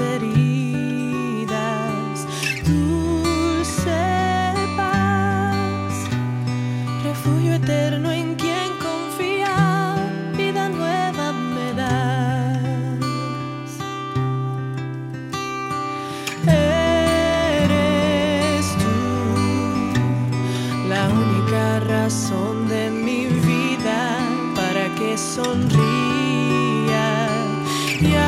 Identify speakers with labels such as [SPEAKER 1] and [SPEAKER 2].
[SPEAKER 1] heridas. Dulce paz, refugio eterno en quien confía, vida nueva me das. Eres tú la única razón de mi vida para que sonríe. Yeah.